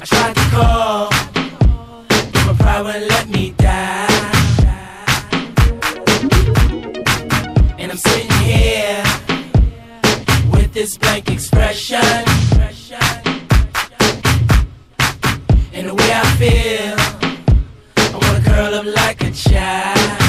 I tried to call, but pride wouldn't let me die. And I'm sitting here with this blank expression. And the way I feel, I wanna curl up like a child.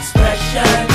expression.